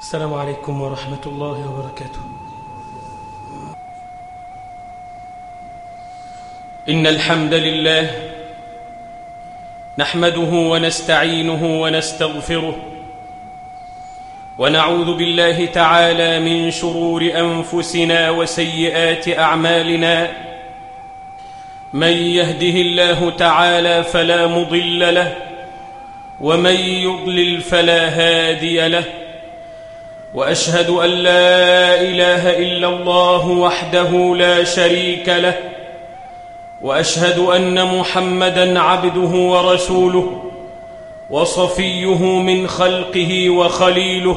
السلام عليكم ورحمة الله وبركاته. إن الحمد لله نحمده ونستعينه ونستغفره ونعوذ بالله تعالى من شرور أنفسنا وسيئات أعمالنا. من يهده الله تعالى فلا مضل له ومن يضلل فلا هادي له. وأشهد أن لا إله إلا الله وحده لا شريك له وأشهد أن محمدا عبده ورسوله وصفيه من خلقه وخليله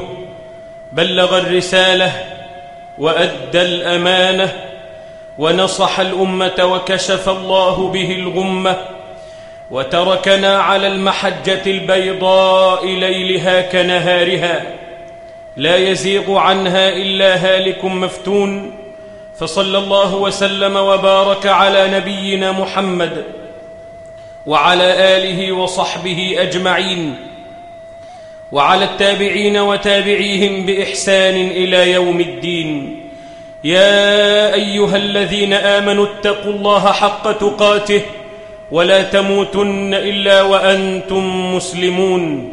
بلغ الرسالة وأدى الأمانة ونصح الأمة وكشف الله به الغمة وتركنا على المحجة البيضاء ليلها كنهارها. لا يزيغ عنها إلا هالك مفتون. فصلى الله وسلم وبارك على نبينا محمد وعلى آله وصحبه أجمعين. وعلى التابعين وتابعيهم بإحسان إلى يوم الدين. يا أيها الذين آمنوا اتقوا الله حق تقاته ولا تموتن إلا وأنتم مسلمون.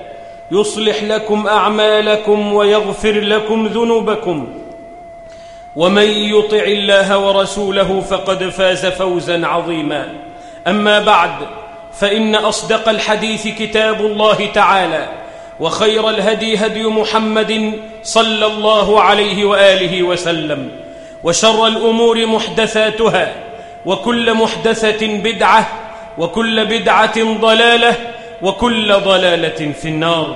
يصلح لكم أعمالكم ويغفر لكم ذنوبكم. ومن يطع الله ورسوله فقد فاز فوزا عظيما. أما بعد فإن أصدق الحديث كتاب الله تعالى وخير الهدي هدي محمد صلى الله عليه وآله وسلم وشر الأمور محدثاتها وكل محدثة بدعة وكل بدعة ضلالة وكل ضلالة في النار.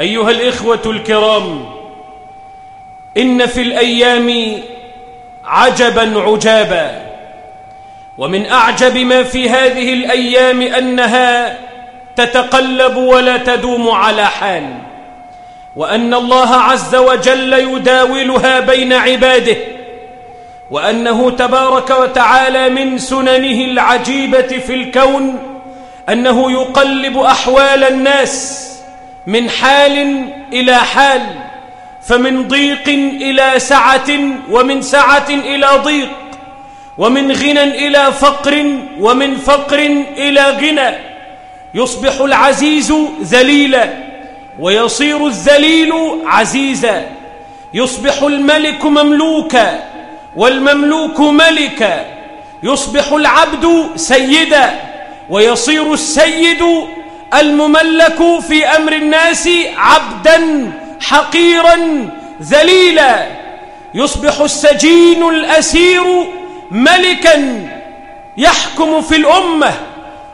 أيها الإخوة الكرام إن في الأيام عجبا عجابا ومن أعجب ما في هذه الأيام أنها تتقلب ولا تدوم على حال وأن الله عز وجل يداولها بين عباده وأنه تبارك وتعالى من سننه العجيبة في الكون أنه يقلب أحوال الناس من حال إلى حال فمن ضيق إلى سعة ومن سعة إلى ضيق ومن غنى إلى فقر ومن فقر إلى غنى. يصبح العزيز ذليلا ويصير الذليل عزيزا. يصبح الملك مملوكا والمملوك ملكا. يصبح العبد سيدا ويصير السيد المملك في أمر الناس عبدا حقيرا ذليلا. يصبح السجين الأسير ملكا يحكم في الأمة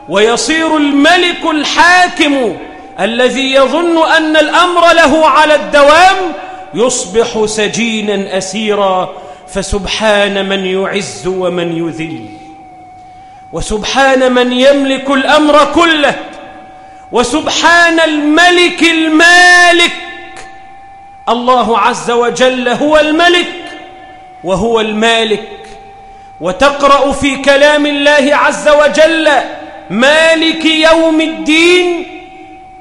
ويصير الملك الحاكم الذي يظن أن الأمر له على الدوام. يصبح سجينا أسيرا فسبحان من يعز ومن يذل وسبحان من يملك الأمر كله. وسبحان الملك المالك. الله عز وجل هو الملك وهو المالك. وتقرأ في كلام الله عز وجل مالك يوم الدين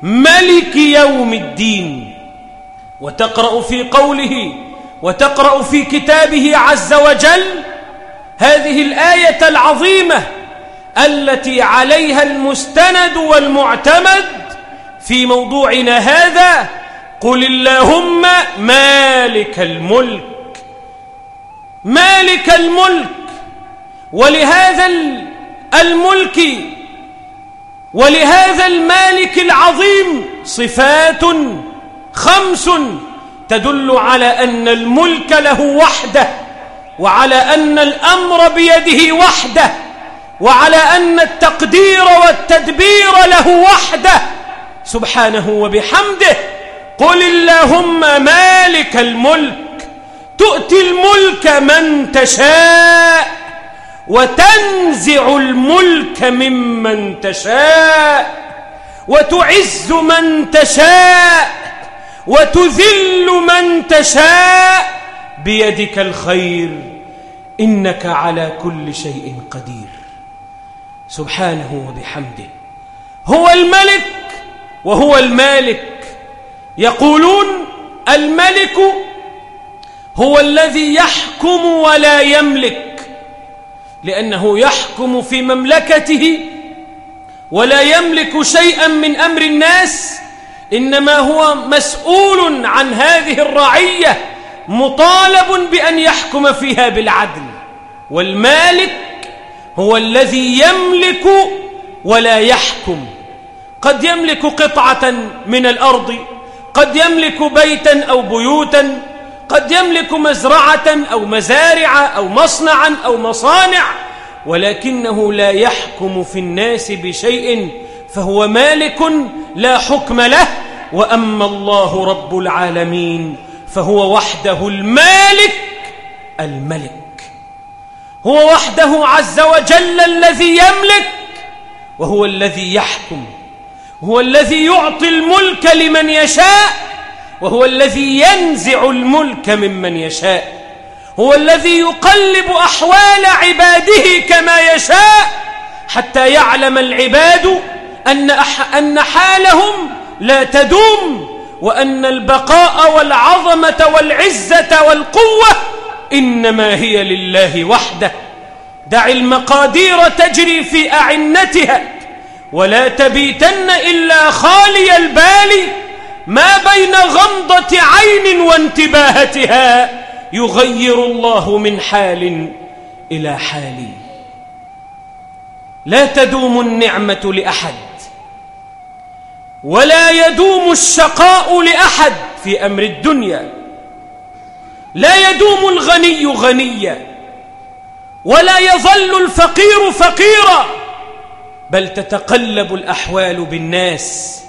ملك يوم الدين. وتقرأ في قوله وتقرأ في كتابه عز وجل هذه الآية العظيمة التي عليها المستند والمعتمد في موضوعنا هذا قل اللهم مالك الملك مالك الملك ولهذا الملك ولهذا المالك العظيم صفات خمس تدل على أن الملك له وحده وعلى أن الأمر بيده وحده. وعلى أن التقدير والتدبير له وحده. سبحانه وبحمده. قل اللهم مالك الملك. تؤتي الملك من تشاء. وتنزع الملك ممن تشاء. وتعز من تشاء. وتذل من تشاء. بيدك الخير. إنك على كل شيء قدير. سبحانه وبحمده. هو الملك وهو المالك. يقولون الملك هو الذي يحكم ولا يملك لأنه يحكم في مملكته ولا يملك شيئا من أمر الناس إنما هو مسؤول عن هذه الرعية مطالب بأن يحكم فيها بالعدل. والمالك هو الذي يملك ولا يحكم. قد يملك قطعة من الأرض قد يملك بيتا أو بيوتا قد يملك مزرعة أو مزارع أو مصنعا أو مصانع ولكنه لا يحكم في الناس بشيء فهو مالك لا حكم له وأما الله رب العالمين فهو وحده المالك الملك. هو وحده عز وجل الذي يملك وهو الذي يحكم هو الذي يعطي الملك لمن يشاء وهو الذي ينزع الملك ممن يشاء هو الذي يقلب أحوال عباده كما يشاء حتى يعلم العباد أن, أن حالهم لا تدوم وأن البقاء والعظمة والعزة والقوة إنما هي لله وحده. دع المقادير تجري في أعنتها ولا تبيتن إلا خالي البال. ما بين غمضة عين وانتباهتها يغير الله من حال إلى حال. لا تدوم النعمة لأحد ولا يدوم الشقاء لأحد في أمر الدنيا. لا يدوم الغني غنيا ولا يظل الفقير فقيرا بل تتقلب الأحوال بالناس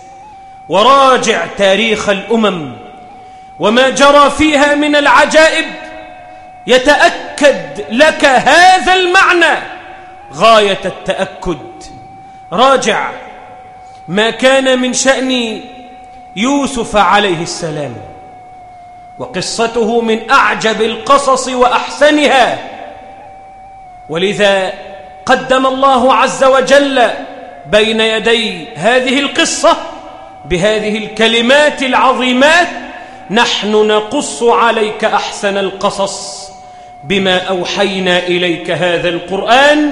وراجع تاريخ الأمم وما جرى فيها من العجائب يتأكد لك هذا المعنى غاية التأكد. راجع ما كان من شأن يوسف عليه السلام. وقصته من أعجب القصص وأحسنها. ولذا قدم الله عز وجل بين يدي هذه القصة بهذه الكلمات العظيمات نحن نقص عليك أحسن القصص بما أوحينا إليك هذا القرآن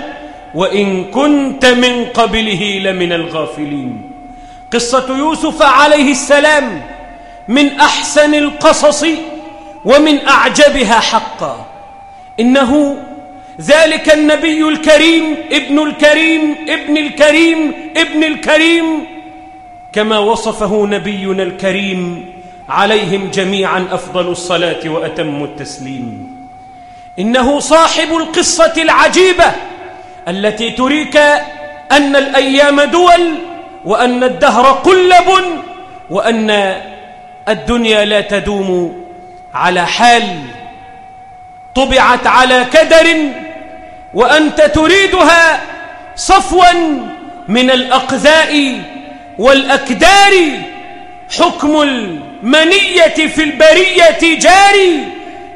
وإن كنت من قبله لمن الغافلين. قصة يوسف عليه السلام من أحسن القصص ومن أعجبها حقا. إنه ذلك النبي الكريم ابن الكريم ابن الكريم ابن الكريم كما وصفه نبينا الكريم عليهم جميعا أفضل الصلاة وأتم التسليم. إنه صاحب القصة العجيبة التي تريك أن الأيام دول وأن الدهر قلب وأن الدنيا لا تدوم على حال طبعت على كدر وأنت تريدها صفوا من الأقذاء والأكدار. حكم المنية في البرية جاري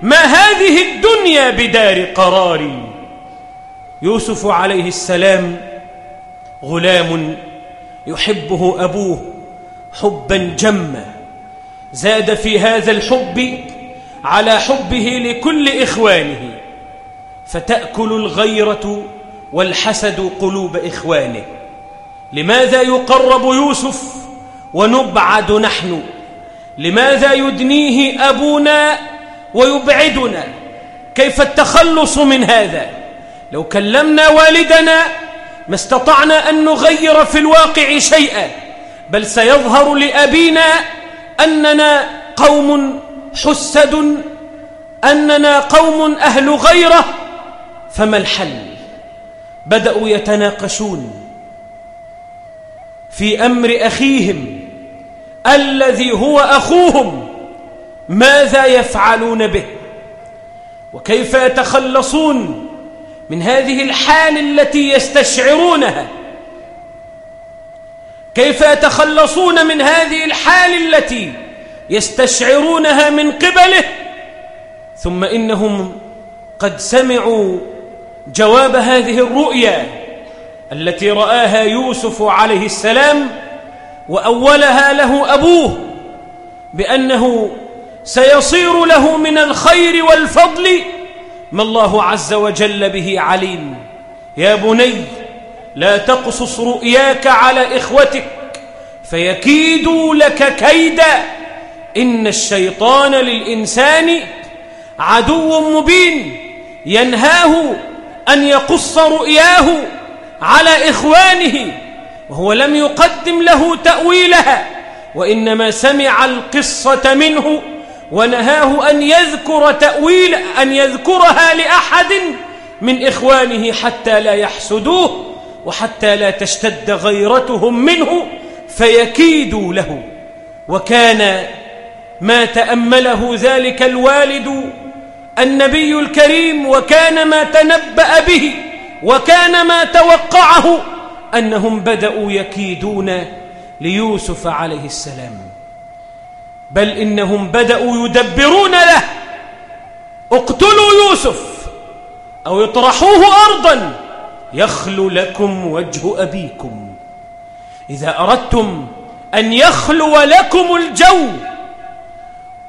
ما هذه الدنيا بدار قرار. يوسف عليه السلام غلام يحبه أبوه حبا جما. زاد في هذا الحب على حبه لكل إخوانه فتأكل الغيرة والحسد قلوب إخوانه. لماذا يقرب يوسف ونبعد نحن؟ لماذا يدنيه أبونا ويبعدنا؟ كيف التخلص من هذا؟ لو كلمنا والدنا ما استطعنا أن نغير في الواقع شيئا بل سيظهر لأبينا أننا قوم حسد أننا قوم أهل غيرة فما الحل؟ بدأوا يتناقشون في أمر أخيهم الذي هو أخوهم ماذا يفعلون به؟ وكيف يتخلصون من هذه الحال التي يستشعرونها؟ كيف يتخلصون من هذه الحال التي يستشعرونها من قبله؟ ثم إنهم قد سمعوا جواب هذه الرؤيا التي رآها يوسف عليه السلام وأولها له أبوه بأنه سيصير له من الخير والفضل ما الله عز وجل به عليم. يا بني لا تقصص رؤياك على إخوتك فيكيدوا لك كيدا إن الشيطان للإنسان عدو مبين ينهاه أن يقص رؤياه على إخوانه وهو لم يقدم له تأويلها وإنما سمع القصة منه ونهاه أن يذكر تأويل أن يذكرها لأحد من إخوانه حتى لا يحسدوه. وحتى لا تشتد غيرتهم منه فيكيدوا له. وكان ما تأمله ذلك الوالد النبي الكريم وكان ما تنبأ به وكان ما توقعه أنهم بدأوا يكيدون ليوسف عليه السلام. بل إنهم بدأوا يدبرون له. اقتلوا يوسف أو اطرحوه أرضا. يخلو لكم وجه أبيكم. إذا أردتم أن يخلو لكم الجو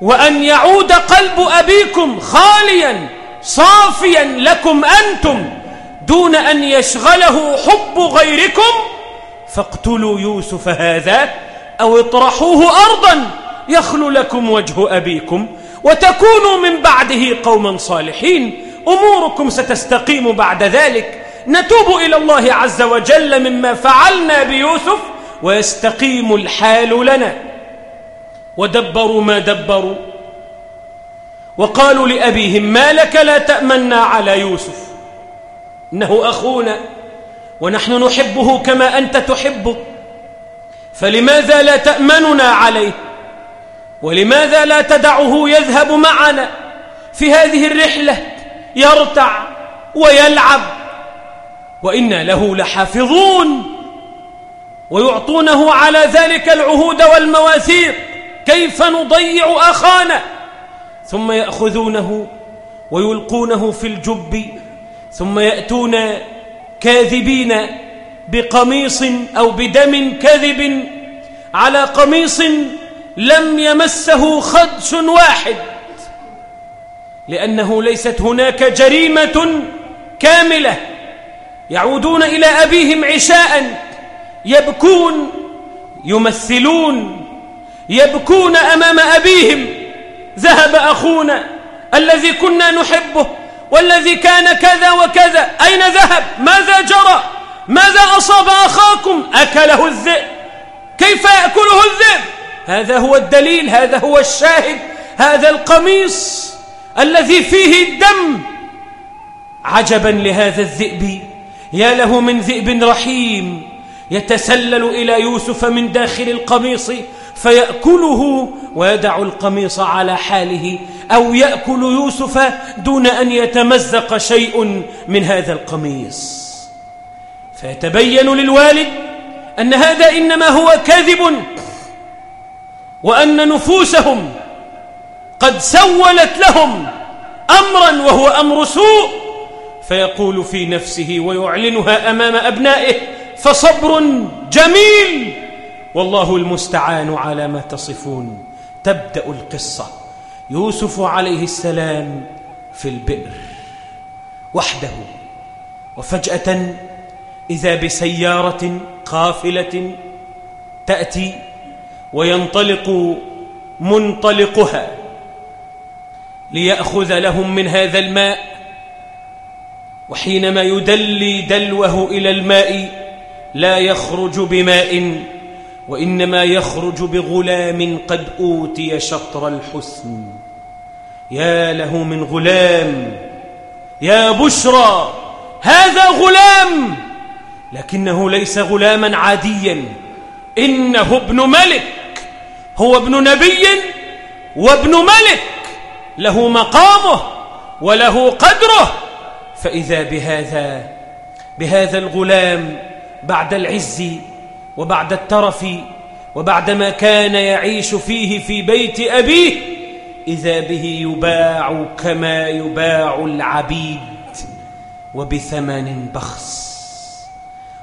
وأن يعود قلب أبيكم خاليا صافيا لكم أنتم دون أن يشغله حب غيركم فاقتلوا يوسف هذا أو اطرحوه أرضا يخلو لكم وجه أبيكم وتكونوا من بعده قوما صالحين. أموركم ستستقيم بعد ذلك. نتوب إلى الله عز وجل مما فعلنا بيوسف ويستقيم الحال لنا. ودبروا ما دبروا. وقالوا لأبيهم ما لك لا تأمنا على يوسف؟ إنه أخونا ونحن نحبه كما أنت تحبه. فلماذا لا تأمننا عليه؟ ولماذا لا تدعه يذهب معنا في هذه الرحلة؟ يرتع ويلعب وإنا له لحافظون ويعطونه على ذلك العهود والمواثيق. كيف نضيع أخانا؟ ثم يأخذونه ويلقونه في الجب. ثم يأتون كاذبين بقميص أو بدم كذب على قميص لم يمسه خدش واحد لأنه ليست هناك جريمة كاملة. يعودون إلى أبيهم عشاء يبكون يمثلون يبكون أمام أبيهم. ذهب أخونا الذي كنا نحبه والذي كان كذا وكذا. أين ذهب؟ ماذا جرى؟ ماذا أصاب أخاكم؟ أكله الذئب. كيف يأكله الذئب؟ هذا هو الدليل هذا هو الشاهد هذا القميص الذي فيه الدم. عجبا لهذا الذئب. يا له من ذئب رحيم يتسلل إلى يوسف من داخل القميص فيأكله ويدع القميص على حاله أو يأكل يوسف دون أن يتمزق شيء من هذا القميص. فيتبين للوالد أن هذا إنما هو كذب وأن نفوسهم قد سولت لهم أمرا وهو أمر سوء. فيقول في نفسه ويعلنها أمام أبنائه فصبر جميل. والله المستعان على ما تصفون. تبدأ القصة. يوسف عليه السلام في البئر وحده. وفجأة إذا بسيارة قافلة تأتي وينطلق منطلقها ليأخذ لهم من هذا الماء وحينما يدلي دلوه إلى الماء لا يخرج بماء وإنما يخرج بغلام قد أوتي شطر الحسن. يا له من غلام يا بشرى هذا غلام لكنه ليس غلاما عاديا. إنه ابن ملك هو ابن نبي وابن ملك له مقامه وله قدره. فإذا بهذا بهذا الغلام بعد العز وبعد الترف وبعدما كان يعيش فيه في بيت أبيه إذا به يباع كما يباع العبيد وبثمن بخس.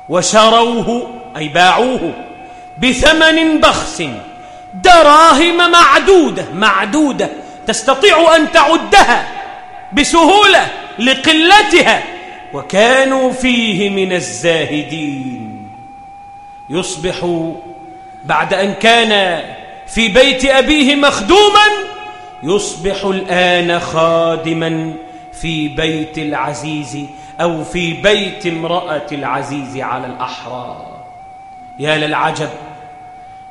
وشروه أي باعوه بثمن بخس. دراهم معدودة معدودة تستطيع أن تعدها بسهولة. لقلتها وكانوا فيه من الزاهدين. يصبح بعد أن كان في بيت أبيه مخدوما يصبح الآن خادما في بيت العزيز أو في بيت امرأة العزيز على الأحرار يا للعجب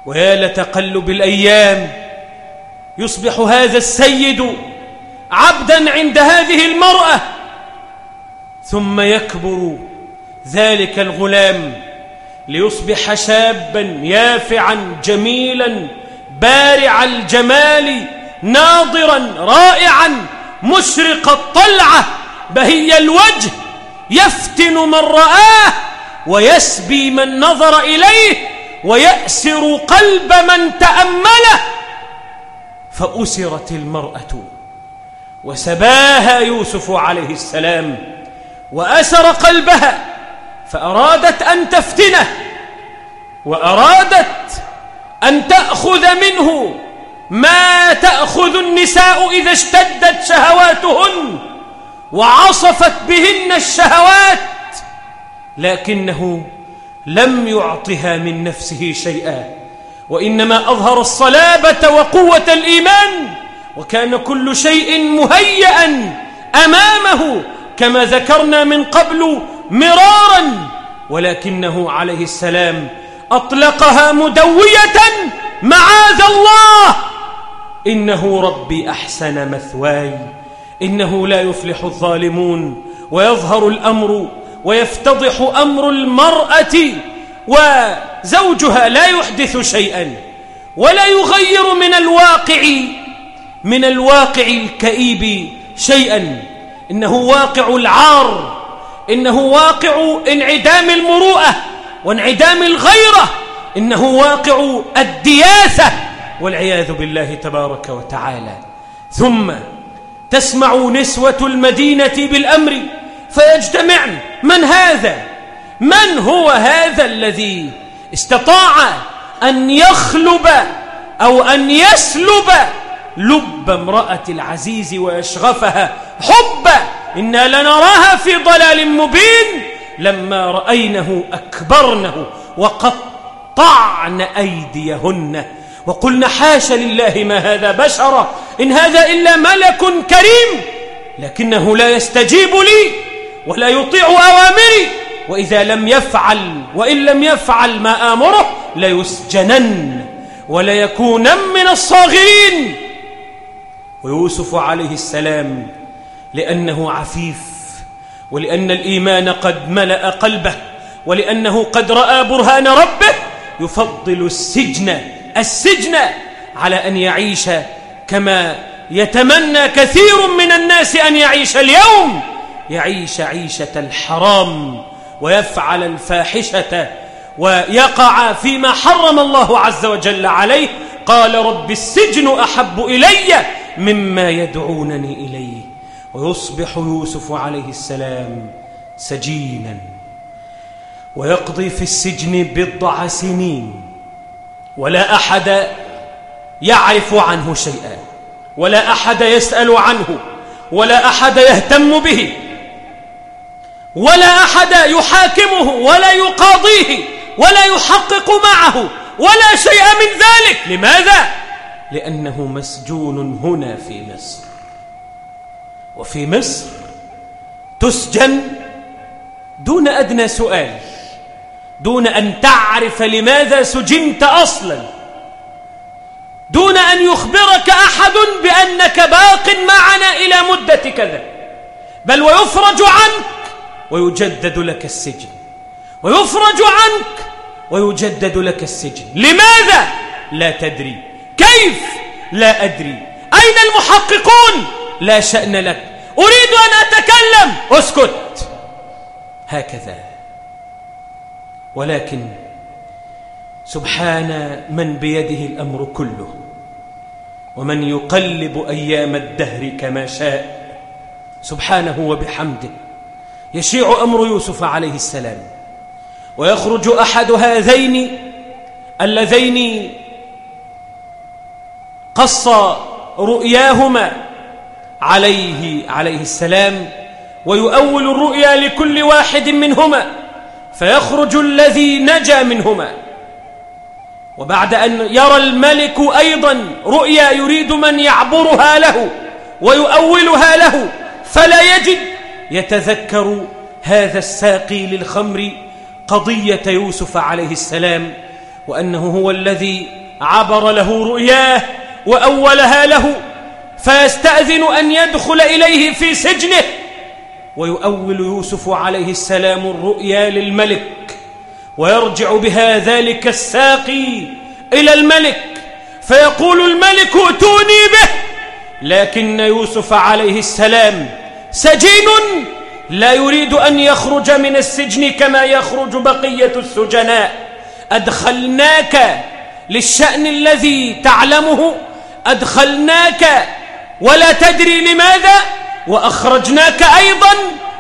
ويا لتقلب الأيام يصبح هذا السيد عبدا عند هذه المرأة ثم يكبر ذلك الغلام ليصبح شابا يافعا جميلا بارع الجمال ناظرا رائعا مشرق الطلعة بهي الوجه يفتن من رآه ويسبي من نظر إليه ويأسر قلب من تأمله فأسرت المرأة وسباها يوسف عليه السلام وأسر قلبها فأرادت أن تفتنه وأرادت أن تأخذ منه ما تأخذ النساء إذا اشتدت شهواتهن وعصفت بهن الشهوات لكنه لم يعطها من نفسه شيئا وإنما أظهر الصلابة وقوة الإيمان وكان كل شيء مهيئا أمامه كما ذكرنا من قبل مرارا ولكنه عليه السلام أطلقها مدوية معاذ الله. إنه ربي أحسن مثواي إنه لا يفلح الظالمون ويظهر الأمر ويفتضح أمر المرأة وزوجها لا يحدث شيئا ولا يغير من الواقع من الواقع الكئيب شيئا. إنه واقع العار إنه واقع انعدام المروءة وانعدام الغيرة إنه واقع الدياثة والعياذ بالله تبارك وتعالى. ثم تسمع نسوة المدينة بالأمر فيجتمعن من هذا؟ من هو هذا الذي استطاع أن يخلب أو أن يسلب لب امرأة العزيز ويشغفها. حبا إنا لنراها في ضلال مبين. لما رأينه أكبرنه وقطعن أيديهن. وقلنا حاش لله ما هذا بشرا إن هذا إلا ملك كريم. لكنه لا يستجيب لي ولا يطيع أوامري. وإذا لم يفعل وإن لم يفعل ما آمره ليسجنن وليكونن من الصاغرين. ويوسف عليه السلام لأنه عفيف ولأن الإيمان قد ملأ قلبه ولأنه قد رأى برهان ربه يفضل السجن السجن على أن يعيش كما يتمنى كثير من الناس أن يعيش اليوم. يعيش عيشة الحرام ويفعل الفاحشة ويقع فيما حرم الله عز وجل عليه. قال رب السجن أحب إلي مما يدعونني إليه. ويصبح يوسف عليه السلام سجينا. ويقضي في السجن بضع سنين. ولا أحد يعرف عنه شيئا. ولا أحد يسأل عنه. ولا أحد يهتم به. ولا أحد يحاكمه. ولا يقاضيه. ولا يحقق معه. ولا شيء من ذلك. لماذا؟ لأنه مسجون هنا في مصر. وفي مصر تسجن دون أدنى سؤال دون أن تعرف لماذا سجنت أصلا دون أن يخبرك أحد بأنك باق معنا إلى مدة كذا. بل ويفرج عنك ويجدد لك السجن. ويفرج عنك ويجدد لك السجن. لماذا؟ لا تدري. كيف؟ لا أدري. أين المحققون؟ لا شأن لك. أريد أن أتكلم. أسكت. هكذا. ولكن سبحان من بيده الأمر كله. ومن يقلب أيام الدهر كما شاء. سبحانه وبحمده. يشيع أمر يوسف عليه السلام. ويخرج أحد هذين اللذين قص رؤياهما عليه عليه السلام ويؤول الرؤيا لكل واحد منهما فيخرج الذي نجا منهما. وبعد أن يرى الملك أيضا رؤيا يريد من يعبرها له ويؤولها له فلا يجد. يتذكر هذا الساقي للخمر قضية يوسف عليه السلام وأنه هو الذي عبر له رؤياه وأولها له فيستأذن أن يدخل إليه في سجنه. ويؤول يوسف عليه السلام الرؤيا للملك ويرجع بها ذلك الساقي إلى الملك. فيقول الملك ائتوني به لكن يوسف عليه السلام سجين لا يريد أن يخرج من السجن كما يخرج بقية السجناء. أدخلناك للشأن الذي تعلمه أدخلناك ولا تدري لماذا وأخرجناك أيضا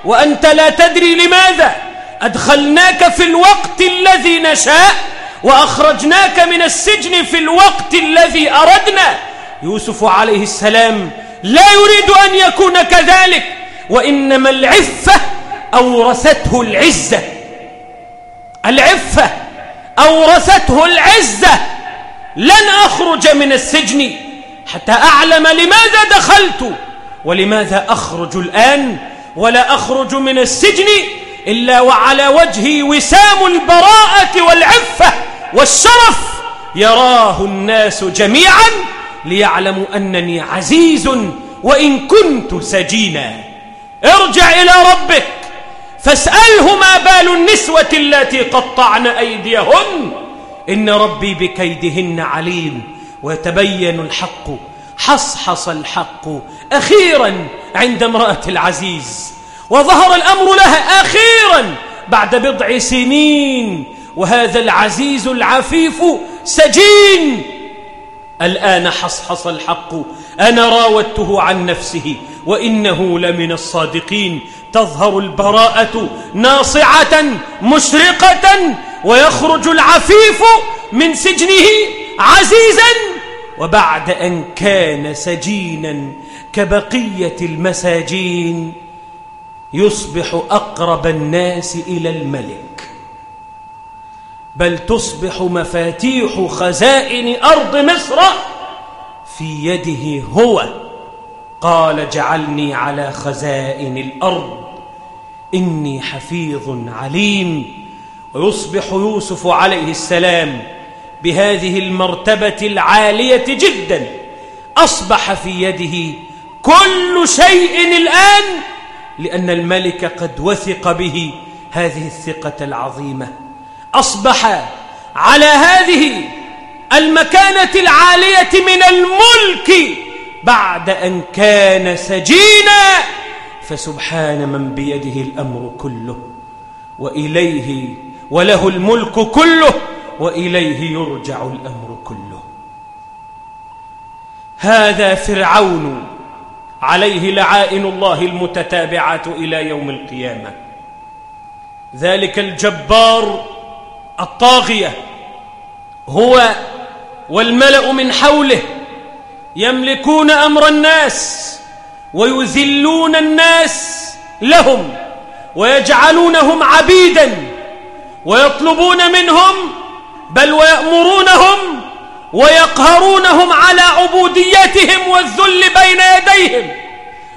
وأنت لا تدري لماذا. أدخلناك في الوقت الذي نشاء وأخرجناك من السجن في الوقت الذي أردنا. يوسف عليه السلام لا يريد أن يكون كذلك وإنما العفة أورثته العزة. العفة أورثته العزة. لن أخرج من السجن. حتى أعلم لماذا دخلت ولماذا أخرج الآن ولا أخرج من السجن إلا وعلى وجهي وسام البراءة والعفة والشرف. يراه الناس جميعا ليعلموا أنني عزيز وإن كنت سجينا. ارجع إلى ربك فاسأله ما بال النسوة التي قطعن أيديهن. إن ربي بكيدهن عليم. ويتبين الحق. حصحص الحق أخيرا عند امرأة العزيز. وظهر الأمر لها أخيرا بعد بضع سنين. وهذا العزيز العفيف سجين. الآن حصحص الحق. أنا راودته عن نفسه. وإنه لمن الصادقين. تظهر البراءة ناصعة مشرقة. ويخرج العفيف من سجنه عزيزا. وبعد أن كان سجينا كبقية المساجين يصبح أقرب الناس إلى الملك. بل تصبح مفاتيح خزائن أرض مصر في يده هو. قال جعلني على خزائن الأرض إني حفيظ عليم. ويصبح يوسف عليه السلام بهذه المرتبة العالية جدا. أصبح في يده كل شيء الآن لأن الملك قد وثق به هذه الثقة العظيمة. أصبح على هذه المكانة العالية من الملك بعد أن كان سجينا. فسبحان من بيده الأمر كله وإليه وله الملك كله. وإليه يرجع الأمر كله. هذا فرعون عليه لعائن الله المتتابعة إلى يوم القيامة. ذلك الجبار الطاغية هو والملأ من حوله يملكون أمر الناس ويذلون الناس لهم ويجعلونهم عبيدا ويطلبون منهم بل ويأمرونهم ويقهرونهم على عبوديتهم والذل بين يديهم.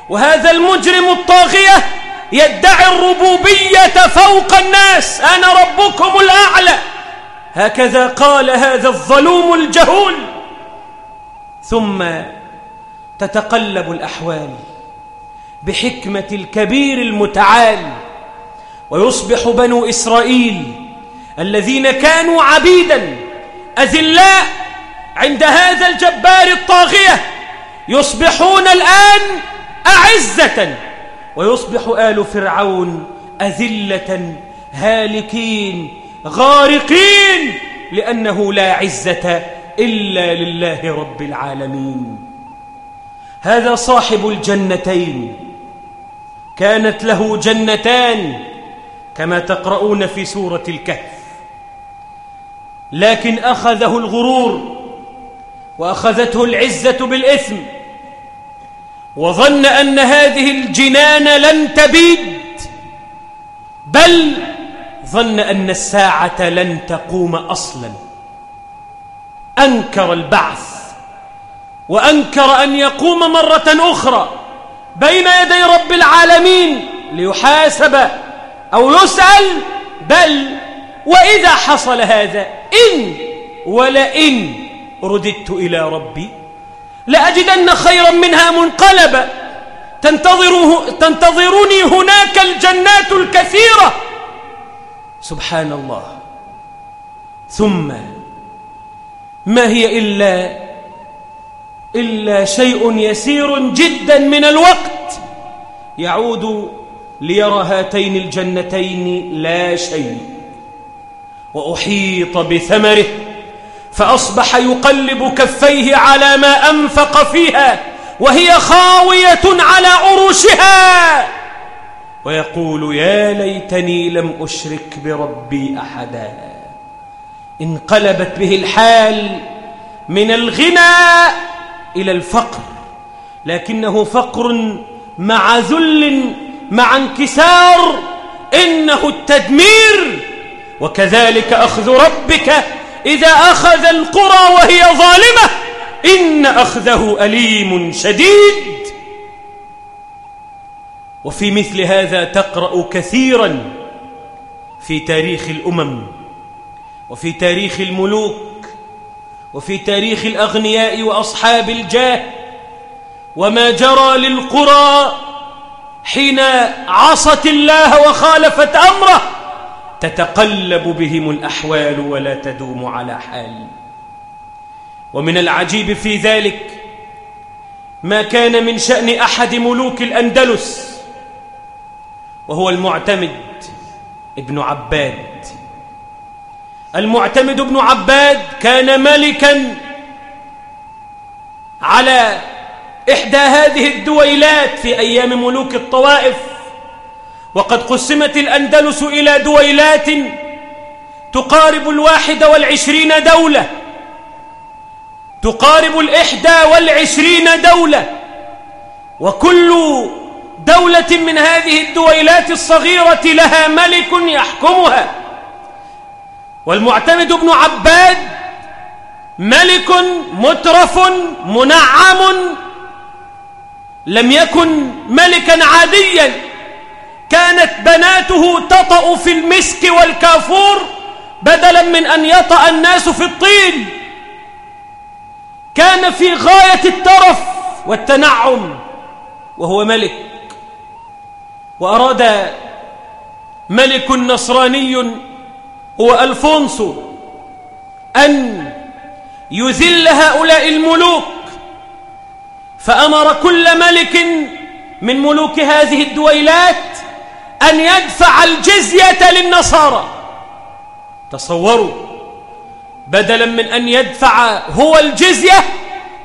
وهذا المجرم الطاغية يدعي الربوبية فوق الناس. أنا ربكم الأعلى. هكذا قال هذا الظلوم الجهول. ثم تتقلب الأحوال بحكمة الكبير المتعال. ويصبح بنو إسرائيل الذين كانوا عبيدا أذلاء عند هذا الجبار الطاغية يصبحون الآن أعزة ويصبح آل فرعون أذلة هالكين غارقين لأنه لا عزة إلا لله رب العالمين. هذا صاحب الجنتين كانت له جنتان كما تقرؤون في سورة الكهف. لكن أخذه الغرور وأخذته العزة بالإثم وظن أن هذه الجنان لن تبيد بل ظن أن الساعة لن تقوم أصلا. أنكر البعث وأنكر أن يقوم مرة أخرى بين يدي رب العالمين ليحاسب أو يسأل بل وإذا حصل هذا إن ولئن رددت إلى ربي لأجدن خيرا منها منقلبا تنتظره تنتظرني هناك الجنات الكثيرة. سبحان الله ثم ما هي إلا إلا شيء يسير جدا من الوقت يعود ليرى هاتين الجنتين لا شيء. وأحيط بثمره فأصبح يقلب كفيه على ما أنفق فيها وهي خاوية على عروشها. ويقول يا ليتني لم أشرك بربي أحدا. انقلبت به الحال من الغنى إلى الفقر لكنه فقر مع ذل مع انكسار إنه التدمير وكذلك أخذ ربك إذا أخذ القرى وهي ظالمة إن أخذه أليم شديد. وفي مثل هذا تقرأ كثيرا في تاريخ الأمم وفي تاريخ الملوك وفي تاريخ الأغنياء وأصحاب الجاه وما جرى للقرى حين عصت الله وخالفت أمره. تتقلب بهم الأحوال ولا تدوم على حال. ومن العجيب في ذلك ما كان من شأن أحد ملوك الأندلس وهو المعتمد ابن عباد. المعتمد ابن عباد كان ملكا على إحدى هذه الدويلات في أيام ملوك الطوائف وقد قسمت الأندلس إلى دويلات تقارب الواحد والعشرين دولة تقارب الإحدى والعشرين دولة وكل دولة من هذه الدويلات الصغيرة لها ملك يحكمها. والمعتمد بن عباد ملك مترف منعم لم يكن ملكا عاديا. كانت بناته تطأ في المسك والكافور بدلا من أن يطأ الناس في الطين. كان في غاية الترف والتنعم وهو ملك. وأراد ملك نصراني هو ألفونسو أن يذل هؤلاء الملوك. فأمر كل ملك من ملوك هذه الدويلات أن يدفع الجزية للنصارى. تصوروا بدلا من أن يدفع هو الجزية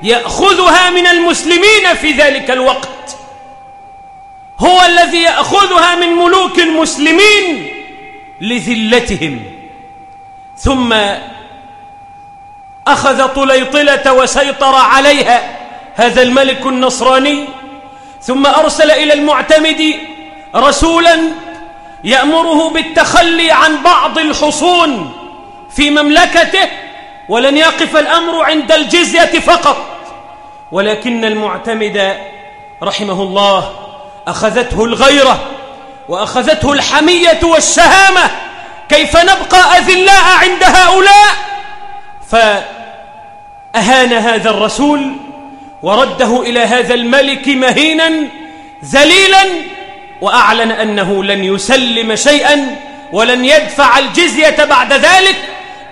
يأخذها من المسلمين في ذلك الوقت. هو الذي يأخذها من ملوك المسلمين لذلتهم. ثم أخذ طليطلة وسيطر عليها هذا الملك النصراني ثم أرسل إلى المعتمد رسولا يأمره بالتخلي عن بعض الحصون في مملكته ولن يقف الأمر عند الجزية فقط. ولكن المعتمد رحمه الله أخذته الغيرة وأخذته الحمية والشهامة كيف نبقى أذلاء عند هؤلاء؟ فأهان هذا الرسول ورده إلى هذا الملك مهينا ذليلا وأعلن أنه لن يسلم شيئا ولن يدفع الجزية بعد ذلك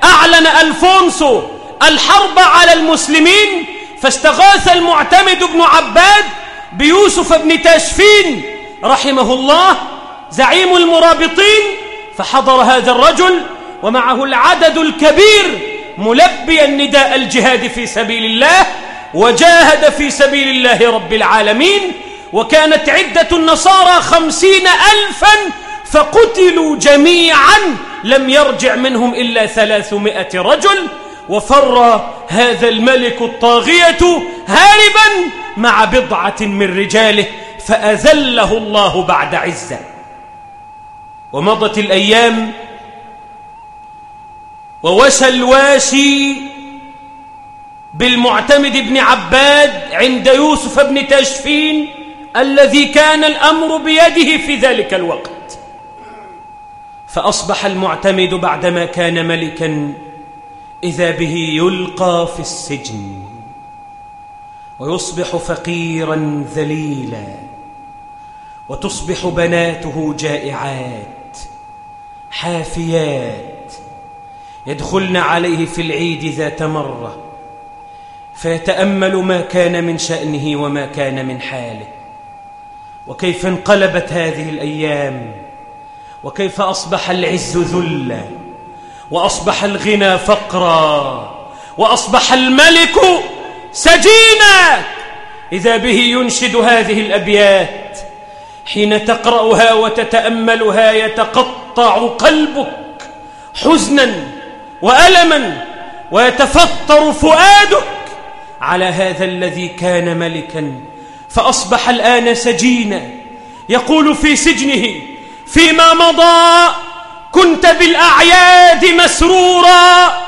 أعلن ألفونسو الحرب على المسلمين فاستغاث المعتمد بن عباد بيوسف بن تاشفين رحمه الله زعيم المرابطين فحضر هذا الرجل ومعه العدد الكبير ملبيا نداء الجهاد في سبيل الله وجاهد في سبيل الله رب العالمين وكانت عدة النصارى خمسين ألفا فقتلوا جميعا لم يرجع منهم إلا ثلاثمائة رجل وفر هذا الملك الطاغية هاربا مع بضعة من رجاله فأذله الله بعد عزة. ومضت الأيام ووشى الواشي بالمعتمد بن عباد عند يوسف بن تشفين الذي كان الأمر بيده في ذلك الوقت. فأصبح المعتمد بعدما كان ملكا إذا به يلقى في السجن ويصبح فقيرا ذليلا وتصبح بناته جائعات حافيات يدخلن عليه في العيد ذات مرة فيتأمل ما كان من شأنه وما كان من حاله. وكيف انقلبت هذه الأيام وكيف أصبح العز ذلا وأصبح الغنى فقرا وأصبح الملك سجينا. إذا به ينشد هذه الأبيات حين تقرأها وتتأملها يتقطع قلبك حزنا وألما ويتفطر فؤادك على هذا الذي كان ملكا. فأصبح الآن سجينا يقول في سجنه فيما مضى كنت بالأعياد مسرورا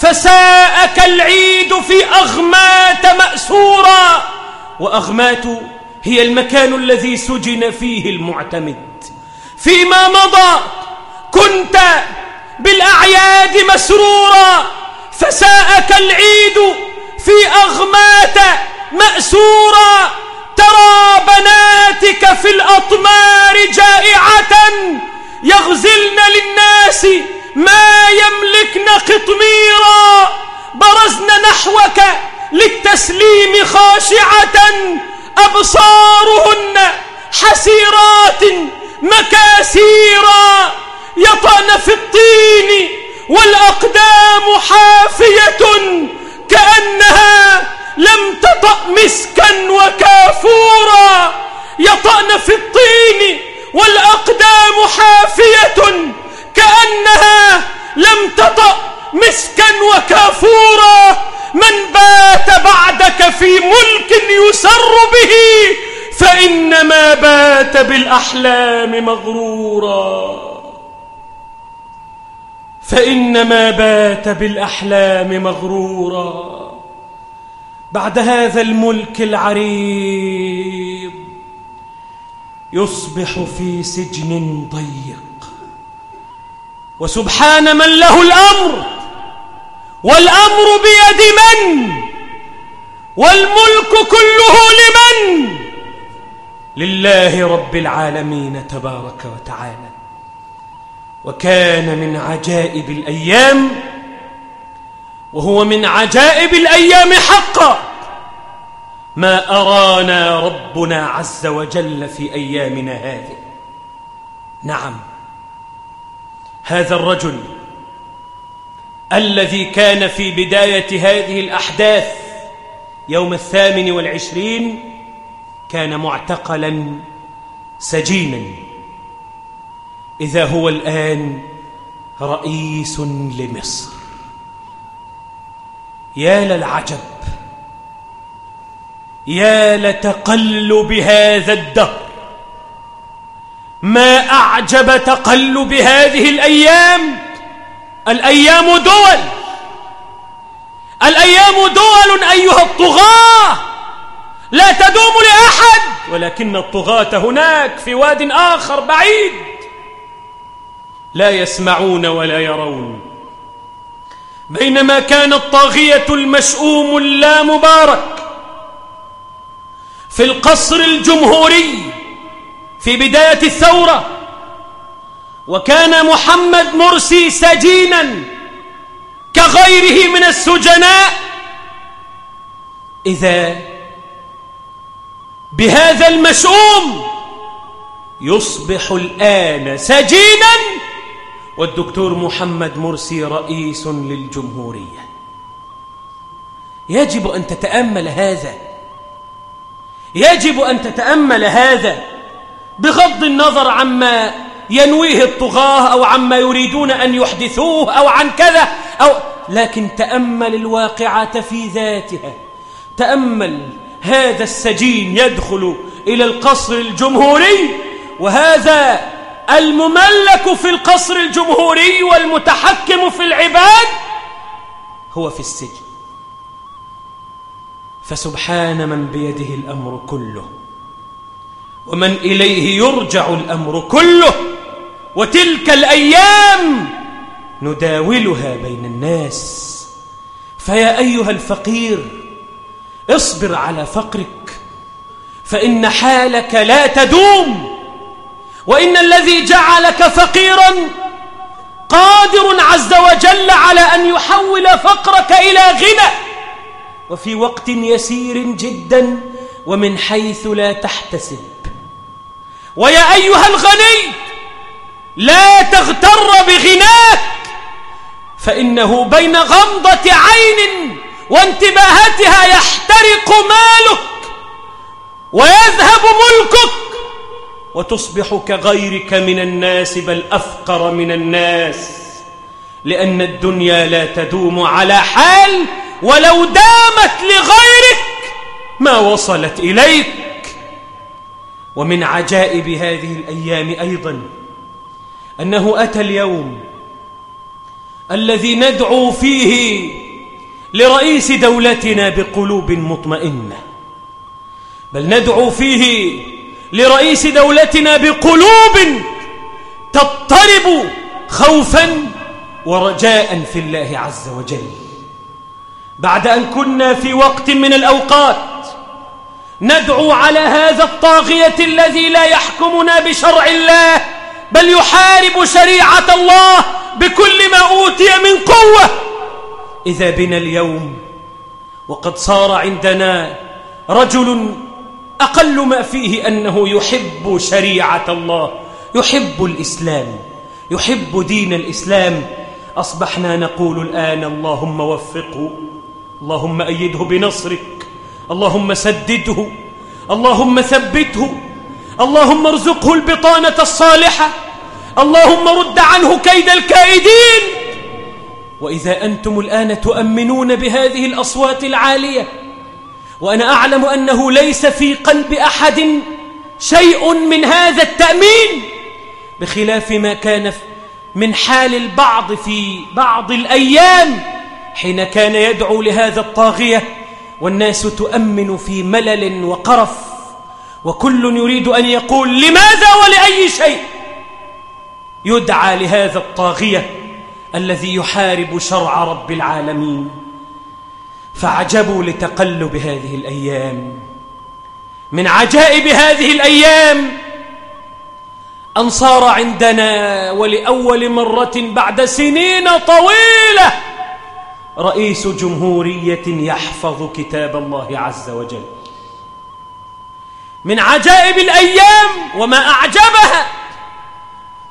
فساءك العيد في أغمات مأسورا وأغمات هي المكان الذي سجن فيه المعتمد. فيما مضى كنت بالأعياد مسرورا فساءك العيد في أغمات مأسورا. ترى بناتك في الأطمار جائعة يغزلن للناس ما يملكن قطميرا برزن نحوك للتسليم خاشعة أبصارهن حسيرات مكاسيرا يطأن في الطين والأقدام حافية كأنها لم تطأ مسكا وكافورا. يطأن في الطين والأقدام حافية. كأنها لم تطأ مسكا وكافورا. من بات بعدك في ملك يسر به فإنما بات بالأحلام مغرورا. فإنما بات بالأحلام مغرورا. بعد هذا الملك العريض يصبح في سجن ضيق. وسبحان من له الأمر والأمر بيد من والملك كله لمن؟ لله رب العالمين تبارك وتعالى. وكان من عجائب الأيام وهو من عجائب الأيام حقا. ما أرانا ربنا عز وجل في أيامنا هذه. نعم. هذا الرجل الذي كان في بداية هذه الأحداث يوم الثامن والعشرين كان معتقلا سجينا. إذا هو الآن رئيس لمصر. يا للعجب يا لتقلب هذا الدهر. ما أعجب تقلب هذه الأيام؟ الأيام دول الأيام دول أيها الطغاة. لا تدوم لأحد ولكن الطغاة هناك في واد آخر بعيد. لا يسمعون ولا يرون. بينما كان الطاغية المشؤوم اللا مبارك في القصر الجمهوري في بداية الثورة وكان محمد مرسي سجينا كغيره من السجناء. إذا بهذا المشؤوم يصبح الآن سجينا والدكتور محمد مرسي رئيس للجمهورية. يجب أن تتأمل هذا. يجب أن تتأمل هذا بغض النظر عما ينويه الطغاة أو عما يريدون أن يحدثوه أو عن كذا أو لكن تأمل الواقعة في ذاتها. تأمل هذا السجين يدخل إلى القصر الجمهوري وهذا المملك في القصر الجمهوري والمتحكم في العباد هو في السجن. فسبحان من بيده الأمر كله ومن إليه يرجع الأمر كله وتلك الأيام نداولها بين الناس. فيا أيها الفقير اصبر على فقرك فإن حالك لا تدوم. وإن الذي جعلك فقيرا قادر عز وجل على أن يحول فقرك إلى غنى. وفي وقت يسير جدا ومن حيث لا تحتسب. ويا أيها الغني لا تغتر بغناك فإنه بين غمضة عين وانتباهتها يحترق مالك ويذهب ملكك. وتصبح كغيرك من الناس بل أفقر من الناس لأن الدنيا لا تدوم على حال ولو دامت لغيرك ما وصلت إليك. ومن عجائب هذه الأيام أيضا أنه أتى اليوم الذي ندعو فيه لرئيس دولتنا بقلوب مطمئنة بل ندعو فيه لرئيس دولتنا بقلوب تضطرب خوفا ورجاء في الله عز وجل. بعد أن كنا في وقت من الأوقات ندعو على هذا الطاغية الذي لا يحكمنا بشرع الله بل يحارب شريعة الله بكل ما أوتي من قوة. إذا بنا اليوم وقد صار عندنا رجل أقل ما فيه أنه يحب شريعة الله يحب الإسلام يحب دين الإسلام. أصبحنا نقول الآن اللهم وفقه اللهم أيده بنصرك اللهم سدده اللهم ثبته اللهم ارزقه البطانة الصالحة اللهم رد عنه كيد الكائدين. وإذا أنتم الآن تؤمنون بهذه الأصوات العالية وأنا أعلم أنه ليس في قلب أحد شيء من هذا التأمين بخلاف ما كان من حال البعض في بعض الأيام حين كان يدعو لهذا الطاغية والناس تؤمن في ملل وقرف وكل يريد أن يقول لماذا ولأي شيء يدعى لهذا الطاغية الذي يحارب شرع رب العالمين فعجبوا لتقلب هذه الأيام. من عجائب هذه الأيام أن صار عندنا ولأول مرة بعد سنين طويلة رئيس جمهورية يحفظ كتاب الله عز وجل. من عجائب الأيام وما أعجبها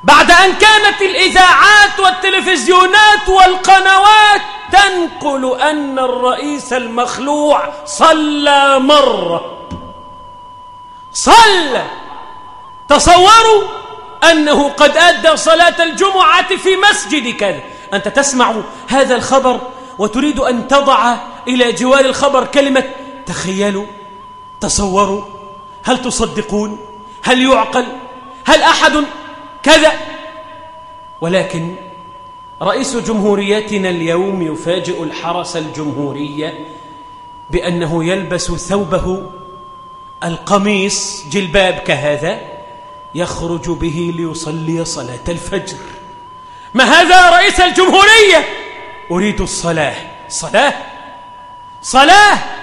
بعد أن كانت الإذاعات والتلفزيونات والقنوات تنقل أن الرئيس المخلوع صلى مرة صلى تصوروا أنه قد أدى صلاة الجمعة في مسجد كذا أنت تسمع هذا الخبر وتريد أن تضع إلى جوار الخبر كلمة تخيلوا تصوروا. هل تصدقون؟ هل يعقل؟ هل أحد كذا؟ ولكن رئيس جمهوريتنا اليوم يفاجئ الحرس الجمهورية بأنه يلبس ثوبه القميص جلباب كهذا يخرج به ليصلي صلاة الفجر. ما هذا رئيس الجمهورية؟ أريد الصلاة. صلاة؟ صلاة!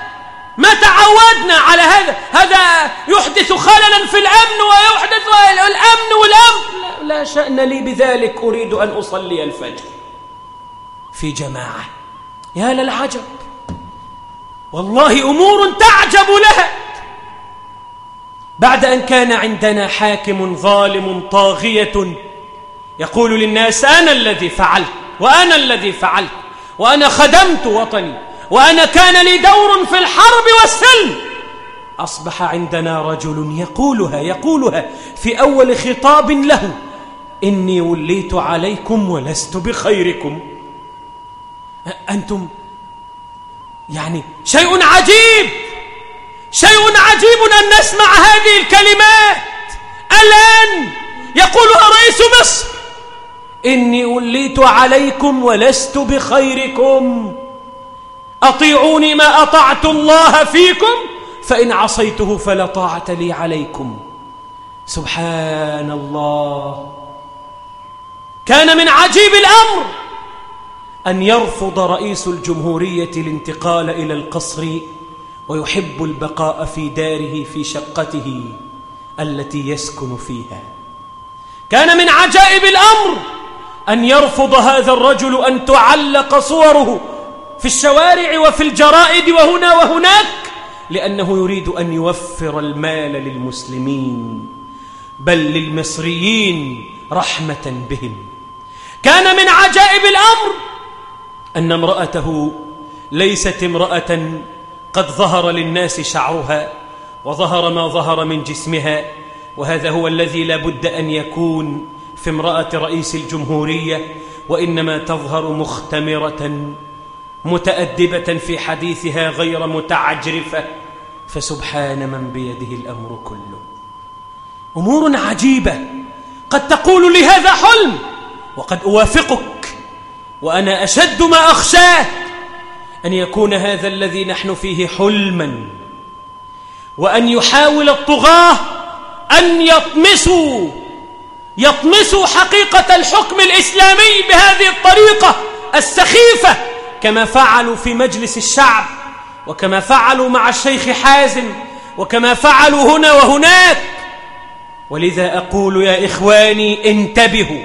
ما تعودنا على هذا. هذا يحدث خللا في الأمن ويحدث الأمن والأمن. لا, لا شأن لي بذلك. أريد أن أصلي الفجر في جماعة. يا للعجب. والله أمور تعجب لها. بعد أن كان عندنا حاكم ظالم طاغية يقول للناس أنا الذي فعلت وأنا الذي فعلت وأنا خدمت وطني. وأنا كان لي دور في الحرب والسلم. أصبح عندنا رجل يقولها يقولها في أول خطاب له إني وليت عليكم ولست بخيركم. أنتم يعني شيء عجيب شيء عجيب أن نسمع هذه الكلمات. الآن يقولها رئيس مصر إني وليت عليكم ولست بخيركم. أطيعوني ما أطعت الله فيكم؟ فإن عصيته فلا طاعة لي عليكم. سبحان الله كان من عجيب الأمر أن يرفض رئيس الجمهورية الانتقال إلى القصر ويحب البقاء في داره في شقته التي يسكن فيها. كان من عجائب الأمر أن يرفض هذا الرجل أن تعلق صوره في الشوارع وفي الجرائد وهنا وهناك لأنه يريد أن يوفر المال للمسلمين بل للمصريين رحمة بهم. كان من عجائب الأمر أن امرأته ليست امرأة قد ظهر للناس شعرها وظهر ما ظهر من جسمها وهذا هو الذي لا بد أن يكون في امرأة رئيس الجمهورية وإنما تظهر مختمرة متأدبة في حديثها غير متعجرفة فسبحان من بيده الأمر كله. أمور عجيبة. قد تقول لي هذا حلم وقد أوافقك وأنا أشد ما أخشاه أن يكون هذا الذي نحن فيه حلما وأن يحاول الطغاة أن يطمسوا يطمسوا حقيقة الحكم الإسلامي بهذه الطريقة السخيفة كما فعلوا في مجلس الشعب وكما فعلوا مع الشيخ حازم وكما فعلوا هنا وهناك. ولذا أقول يا إخواني انتبهوا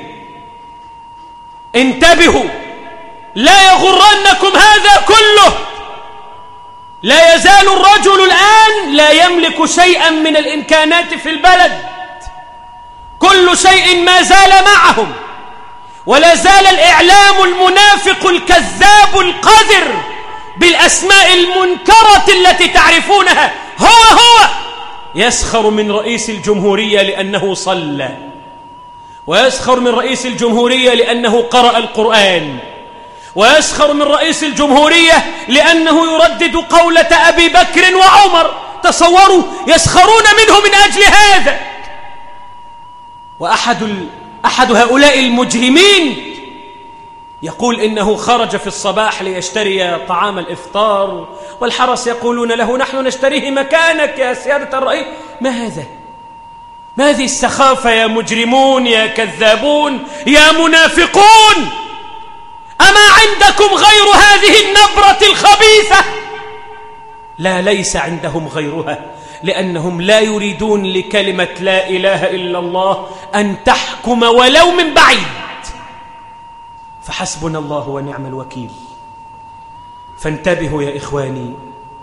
انتبهوا. لا يغرنكم هذا كله. لا يزال الرجل الآن لا يملك شيئا من الإمكانات في البلد. كل شيء ما زال معهم. ولا زال الإعلام المنافق الكذاب القذر بالأسماء المنكرة التي تعرفونها. هو هو يسخر من رئيس الجمهورية لأنه صلى ويسخر من رئيس الجمهورية لأنه قرأ القرآن ويسخر من رئيس الجمهورية لأنه يردد قولة أبي بكر وعمر. تصوروا يسخرون منه من أجل هذا. وأحد أحد هؤلاء المجرمين يقول إنه خرج في الصباح ليشتري طعام الإفطار والحرس يقولون له نحن نشتريه مكانك يا سيادة الرئيس. ما هذا؟ ما هذه السخافة يا مجرمون يا كذابون يا منافقون؟ أما عندكم غير هذه النبرة الخبيثة؟ لا ليس عندهم غيرها. لأنهم لا يريدون لكلمة لا إله إلا الله أن تحكم ولو من بعيد. فحسبنا الله ونعم الوكيل. فانتبهوا يا إخواني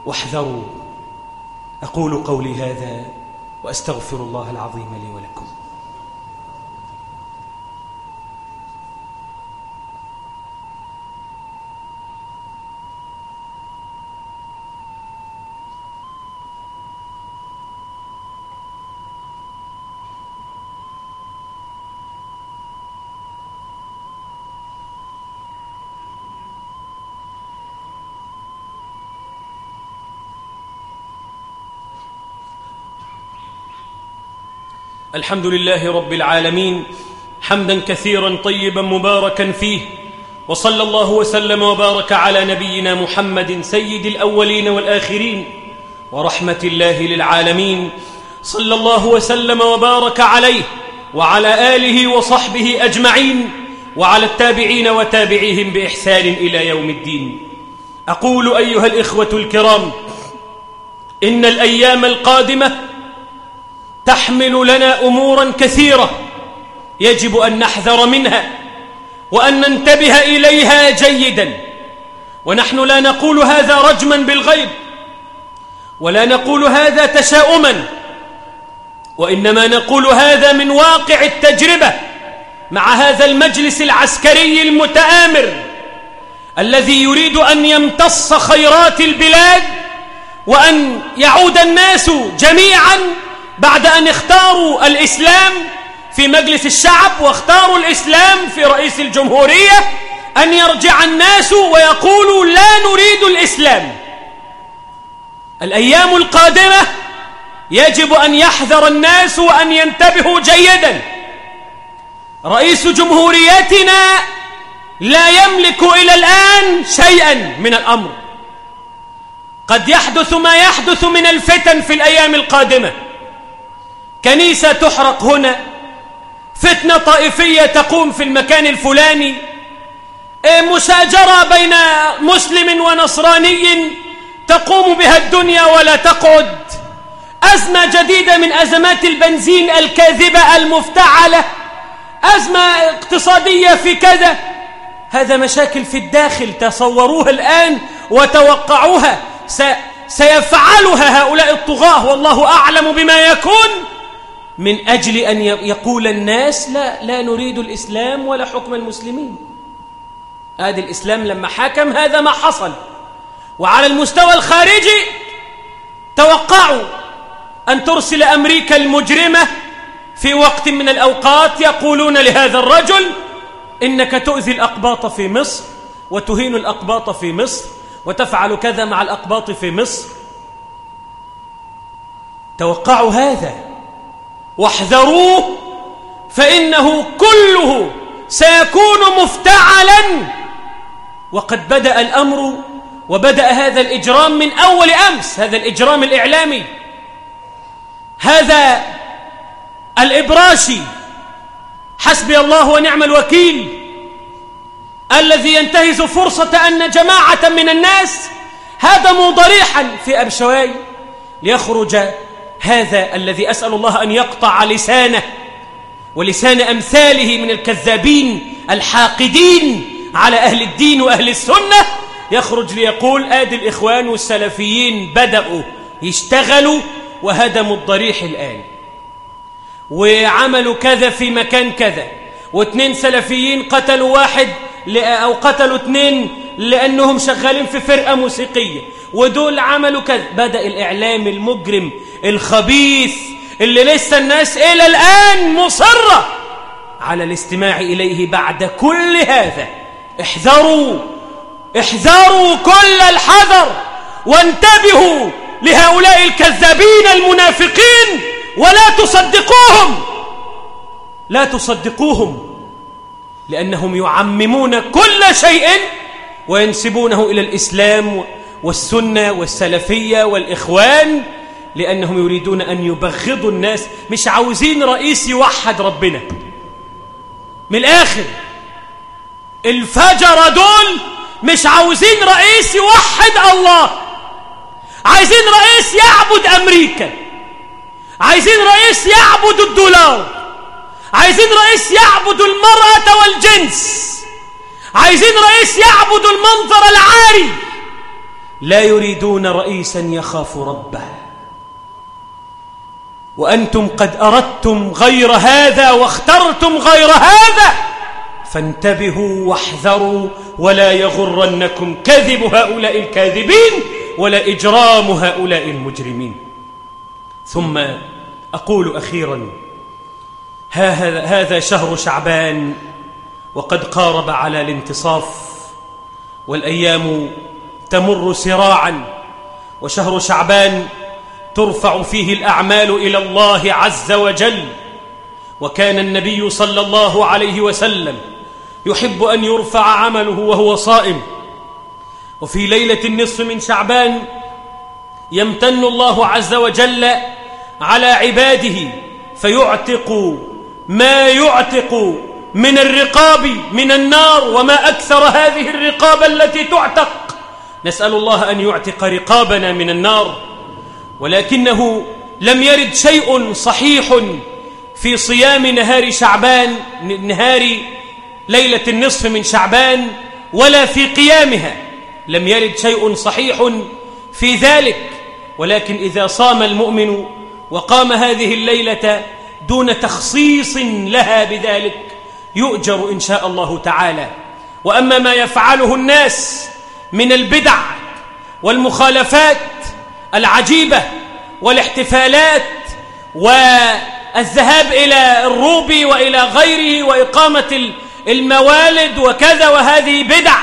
واحذروا. أقول قولي هذا وأستغفر الله العظيم لي ولكم. الحمد لله رب العالمين حمدا كثيرا طيبا مباركا فيه وصلى الله وسلم وبارك على نبينا محمد سيد الأولين والآخرين ورحمة الله للعالمين صلى الله وسلم وبارك عليه وعلى آله وصحبه أجمعين وعلى التابعين وتابعيهم بإحسان إلى يوم الدين. أقول أيها الإخوة الكرام إن الأيام القادمة تحمل لنا أمورا كثيرة يجب أن نحذر منها وأن ننتبه إليها جيدا ونحن لا نقول هذا رجما بالغيب ولا نقول هذا تشاؤما وإنما نقول هذا من واقع التجربة مع هذا المجلس العسكري المتآمر الذي يريد أن يمتص خيرات البلاد وأن يعود الناس جميعا بعد أن اختاروا الإسلام في مجلس الشعب واختاروا الإسلام في رئيس الجمهورية أن يرجع الناس ويقولوا لا نريد الإسلام. الأيام القادمة يجب أن يحذر الناس وأن ينتبهوا جيدا. رئيس جمهوريتنا لا يملك إلى الآن شيئا من الأمر. قد يحدث ما يحدث من الفتن في الأيام القادمة. كنيسة تحرق هنا. فتنة طائفية تقوم في المكان الفلاني. إيه، مساجرة بين مسلم ونصراني تقوم بها الدنيا ولا تقعد. أزمة جديدة من أزمات البنزين الكاذبة المفتعلة. أزمة اقتصادية في كذا. هذا مشاكل في الداخل تصوروها الآن وتوقعوها. سيفعلها هؤلاء الطغاة. والله أعلم بما يكون. من أجل أن يقول الناس لا لا نريد الإسلام ولا حكم المسلمين. هذا الإسلام لما حكم هذا ما حصل. وعلى المستوى الخارجي توقعوا أن ترسل أمريكا المجرمة في وقت من الأوقات يقولون لهذا الرجل إنك تؤذي الأقباط في مصر وتهين الأقباط في مصر وتفعل كذا مع الأقباط في مصر. توقعوا هذا. واحذروه فإنه كله سيكون مفتعلا. وقد بدأ الأمر وبدأ هذا الإجرام من أول أمس هذا الإجرام الإعلامي. هذا الإبراشي حسبي الله ونعم الوكيل الذي ينتهز فرصة أن جماعة من الناس هدموا ضريحا في أبشواي ليخرج هذا الذي أسأل الله أن يقطع لسانه ولسان أمثاله من الكذابين الحاقدين على أهل الدين وأهل السنة. يخرج ليقول آدي الإخوان والسلفيين بدأوا يشتغلوا وهدموا الضريح الآن. وعملوا كذا في مكان كذا. واثنين سلفيين قتلوا واحد أو قتلوا اثنين لأنهم شغالين في فرقة موسيقية. ودول عملوا كذا. بدأ الإعلام المجرم الخبيث اللي لسه الناس إلى الآن مصرة على الاستماع إليه بعد كل هذا. احذروا احذروا كل الحذر وانتبهوا لهؤلاء الكذابين المنافقين ولا تصدقوهم. لا تصدقوهم لأنهم يعممون كل شيء وينسبونه إلى الإسلام والسنة والسلفية والإخوان لأنهم يريدون أن يبغضوا الناس. مش عاوزين رئيس يوحد ربنا. من الآخر الفجر دول مش عاوزين رئيس يوحد الله. عايزين رئيس يعبد أمريكا. عايزين رئيس يعبد الدولار. عايزين رئيس يعبد المرأة والجنس. عايزين رئيس يعبد المنظر العاري. لا يريدون رئيسا يخاف ربه. وأنتم قد أردتم غير هذا واخترتم غير هذا. فانتبهوا واحذروا ولا يغرنكم كذب هؤلاء الكاذبين ولا إجرام هؤلاء المجرمين. ثم أقول أخيراً هذا شهر شعبان وقد قارب على الانتصاف والأيام تمر سراعا وشهر شعبان ترفع فيه الأعمال إلى الله عز وجل. وكان النبي صلى الله عليه وسلم يحب أن يرفع عمله وهو صائم. وفي ليلة النصف من شعبان يمتن الله عز وجل على عباده فيعتق ما يعتق من الرقاب من النار. وما أكثر هذه الرقاب التي تعتق نسأل الله أن يعتق رقابنا من النار ولكنه لم يرد شيء صحيح في صيام نهار شعبان نهار ليلة النصف من شعبان ولا في قيامها. لم يرد شيء صحيح في ذلك. ولكن إذا صام المؤمن وقام هذه الليلة دون تخصيص لها بذلك يؤجر إن شاء الله تعالى. وأما ما يفعله الناس من البدع والمخالفات العجيبة والاحتفالات والذهاب إلى الروب وإلى غيره وإقامة الموالد وكذا وهذه بدع.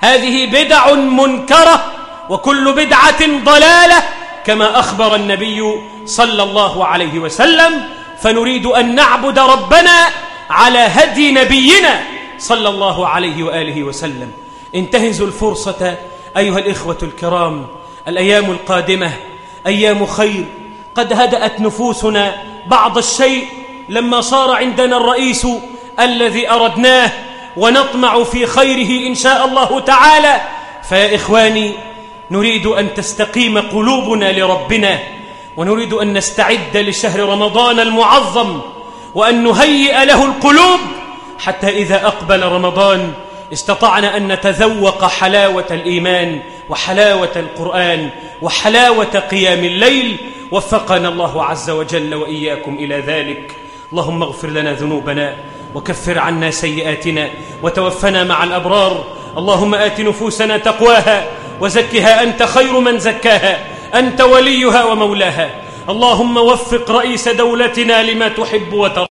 هذه بدع منكرة وكل بدعة ضلالة كما أخبر النبي صلى الله عليه وسلم. فنريد أن نعبد ربنا على هدي نبينا صلى الله عليه وآله وسلم. انتهزوا الفرصة أيها الإخوة الكرام الأيام القادمة أيام خير. قد هدأت نفوسنا بعض الشيء لما صار عندنا الرئيس الذي أردناه ونطمع في خيره إن شاء الله تعالى. فيا إخواني نريد أن تستقيم قلوبنا لربنا ونريد أن نستعد لشهر رمضان المعظم وأن نهيئ له القلوب حتى إذا أقبل رمضان استطعنا أن نتذوق حلاوة الإيمان وحلاوة القرآن وحلاوة قيام الليل. وفقنا الله عز وجل وإياكم إلى ذلك. اللهم اغفر لنا ذنوبنا وكفر عنا سيئاتنا وتوفنا مع الأبرار. اللهم آت نفوسنا تقواها وزكها أنت خير من زكاها. أنت وليها ومولاها. اللهم وفق رئيس دولتنا لما تحب وترضى.